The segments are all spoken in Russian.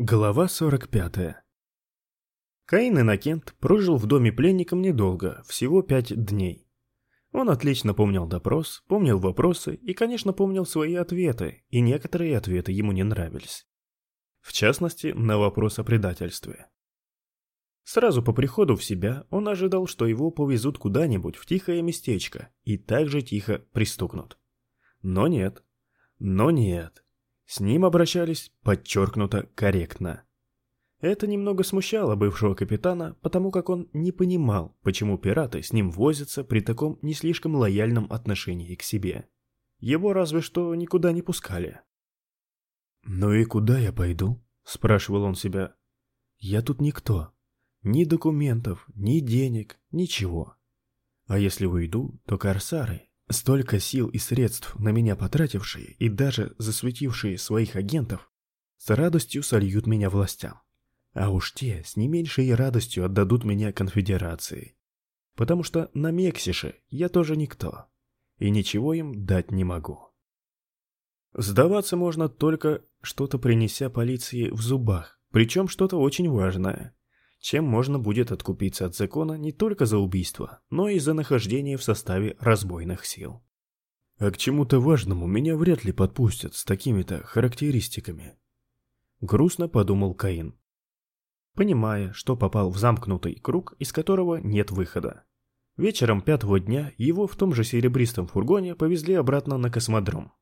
Глава 45 Каин Иннокент прожил в доме пленником недолго, всего пять дней. Он отлично помнил допрос, помнил вопросы и, конечно, помнил свои ответы, и некоторые ответы ему не нравились. В частности, на вопрос о предательстве. Сразу по приходу в себя он ожидал, что его повезут куда-нибудь в тихое местечко и также тихо пристукнут. Но нет. Но нет. С ним обращались подчеркнуто корректно. Это немного смущало бывшего капитана, потому как он не понимал, почему пираты с ним возятся при таком не слишком лояльном отношении к себе. Его разве что никуда не пускали. «Ну и куда я пойду?» – спрашивал он себя. «Я тут никто. Ни документов, ни денег, ничего. А если уйду, то корсары Столько сил и средств на меня потратившие и даже засветившие своих агентов с радостью сольют меня властям. А уж те с не меньшей радостью отдадут меня конфедерации. Потому что на Мексише я тоже никто. И ничего им дать не могу. Сдаваться можно только что-то принеся полиции в зубах, причем что-то очень важное чем можно будет откупиться от закона не только за убийство, но и за нахождение в составе разбойных сил. А к чему-то важному меня вряд ли подпустят с такими-то характеристиками. Грустно подумал Каин, понимая, что попал в замкнутый круг, из которого нет выхода. Вечером пятого дня его в том же серебристом фургоне повезли обратно на космодром.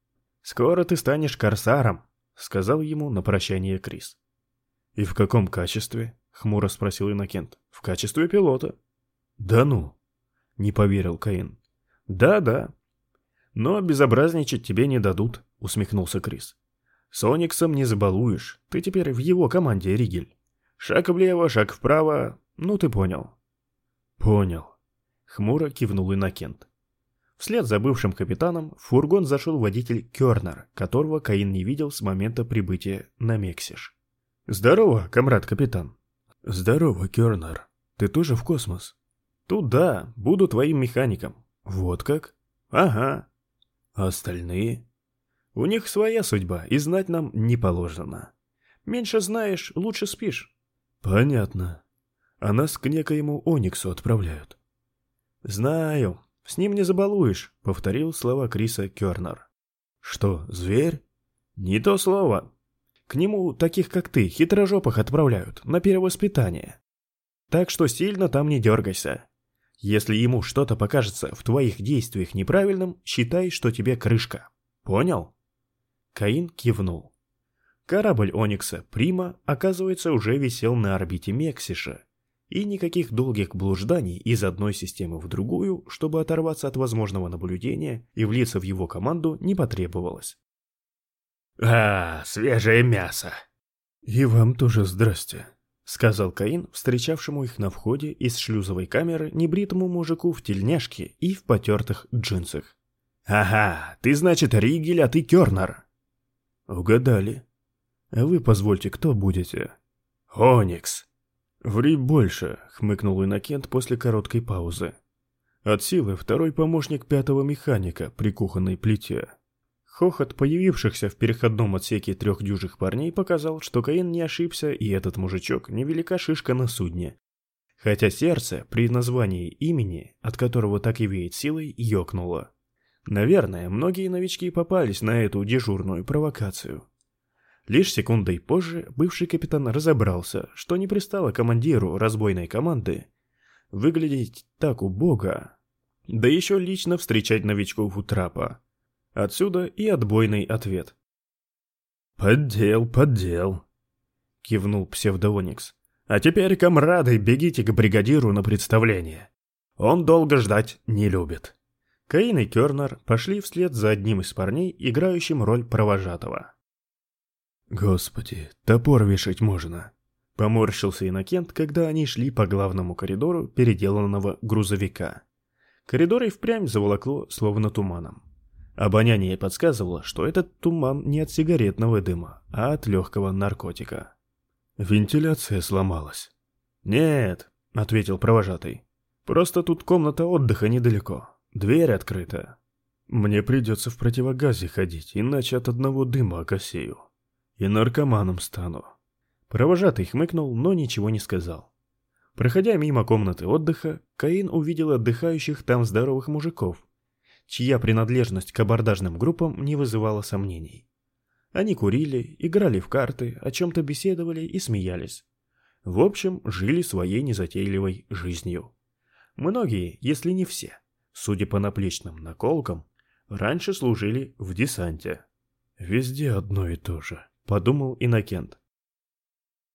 «Скоро ты станешь корсаром», — сказал ему на прощание Крис. «И в каком качестве?» — хмуро спросил Иннокент. «В качестве пилота». «Да ну!» — не поверил Каин. «Да-да. Но безобразничать тебе не дадут», — усмехнулся Крис. «С Ониксом не забалуешь. Ты теперь в его команде, Ригель. Шаг влево, шаг вправо. Ну, ты понял». «Понял», — хмуро кивнул Иннокент. Вслед за бывшим капитаном в фургон зашел водитель Кернер, которого Каин не видел с момента прибытия на Мексиш. «Здорово, комрад-капитан», «Здорово, Кернер. Ты тоже в космос?» «Тут да, буду твоим механиком». «Вот как?» «Ага». «А остальные?» «У них своя судьба, и знать нам не положено. Меньше знаешь, лучше спишь». «Понятно. А нас к некоему Ониксу отправляют». «Знаю. С ним не забалуешь», — повторил слова Криса Кернер. «Что, зверь?» «Не то слово. К нему таких, как ты, хитрожопых отправляют на перевоспитание. Так что сильно там не дергайся. Если ему что-то покажется в твоих действиях неправильным, считай, что тебе крышка. Понял? Каин кивнул. Корабль Оникса Прима, оказывается, уже висел на орбите Мексиша, и никаких долгих блужданий из одной системы в другую, чтобы оторваться от возможного наблюдения и влиться в его команду, не потребовалось. «А, свежее мясо!» «И вам тоже здрасте», — сказал Каин, встречавшему их на входе из шлюзовой камеры небритому мужику в тельняшке и в потертых джинсах. «Ага, ты, значит, Ригель, а ты Кернер». «Угадали. А вы, позвольте, кто будете?» «Оникс». «Ври больше», — хмыкнул Иннокент после короткой паузы. «От силы второй помощник пятого механика при кухонной плите». Хохот появившихся в переходном отсеке трех дюжих парней показал, что Каин не ошибся, и этот мужичок невелика шишка на судне. Хотя сердце при названии имени, от которого так и веет силой, ёкнуло. Наверное, многие новички попались на эту дежурную провокацию. Лишь секундой позже бывший капитан разобрался, что не пристало командиру разбойной команды выглядеть так убого, да еще лично встречать новичков у трапа. Отсюда и отбойный ответ. «Поддел, поддел», — кивнул псевдооникс. «А теперь, комрады, бегите к бригадиру на представление. Он долго ждать не любит». Каин и Кернер пошли вслед за одним из парней, играющим роль провожатого. «Господи, топор вешать можно!» Поморщился Иннокент, когда они шли по главному коридору переделанного грузовика. Коридор и впрямь заволокло, словно туманом. Обоняние подсказывало, что этот туман не от сигаретного дыма, а от легкого наркотика. Вентиляция сломалась. «Нет», — ответил провожатый. «Просто тут комната отдыха недалеко. Дверь открыта. Мне придется в противогазе ходить, иначе от одного дыма окосею. И наркоманом стану». Провожатый хмыкнул, но ничего не сказал. Проходя мимо комнаты отдыха, Каин увидел отдыхающих там здоровых мужиков, чья принадлежность к абордажным группам не вызывала сомнений. Они курили, играли в карты, о чем-то беседовали и смеялись. В общем, жили своей незатейливой жизнью. Многие, если не все, судя по наплечным наколкам, раньше служили в десанте. «Везде одно и то же», — подумал Иннокент.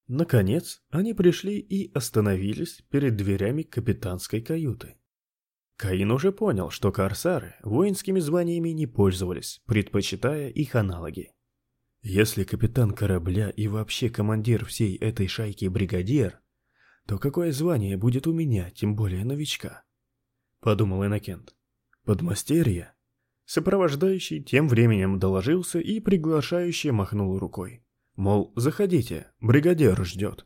Наконец, они пришли и остановились перед дверями капитанской каюты. Каин уже понял, что корсары воинскими званиями не пользовались, предпочитая их аналоги. Если капитан корабля и вообще командир всей этой шайки бригадир, то какое звание будет у меня, тем более новичка? Подумал Иннокент. Подмастерье? Сопровождающий тем временем доложился и приглашающе махнул рукой. Мол, заходите, бригадир ждет.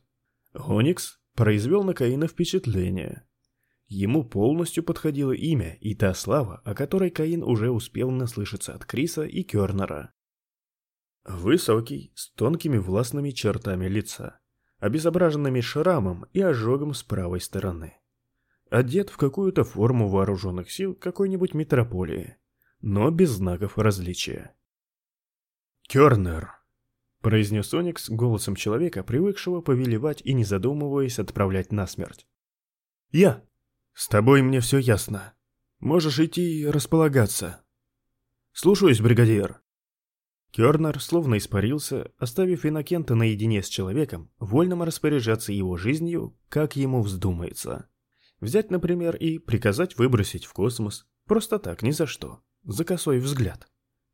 Оникс произвел на Каина впечатление. Ему полностью подходило имя и та слава, о которой Каин уже успел наслышаться от Криса и Кернера. Высокий, с тонкими властными чертами лица, обезображенными шрамом и ожогом с правой стороны. Одет в какую-то форму вооруженных сил какой-нибудь метрополии, но без знаков различия. «Кернер», — произнес Оникс голосом человека, привыкшего повелевать и не задумываясь отправлять насмерть. «Я. С тобой мне все ясно. Можешь идти и располагаться». «Слушаюсь, бригадир», Кернер словно испарился, оставив Иннокента наедине с человеком, вольным распоряжаться его жизнью, как ему вздумается. Взять, например, и приказать выбросить в космос, просто так, ни за что, за косой взгляд.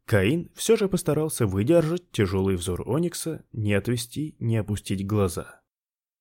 Каин все же постарался выдержать тяжелый взор Оникса, не отвести, не опустить глаза.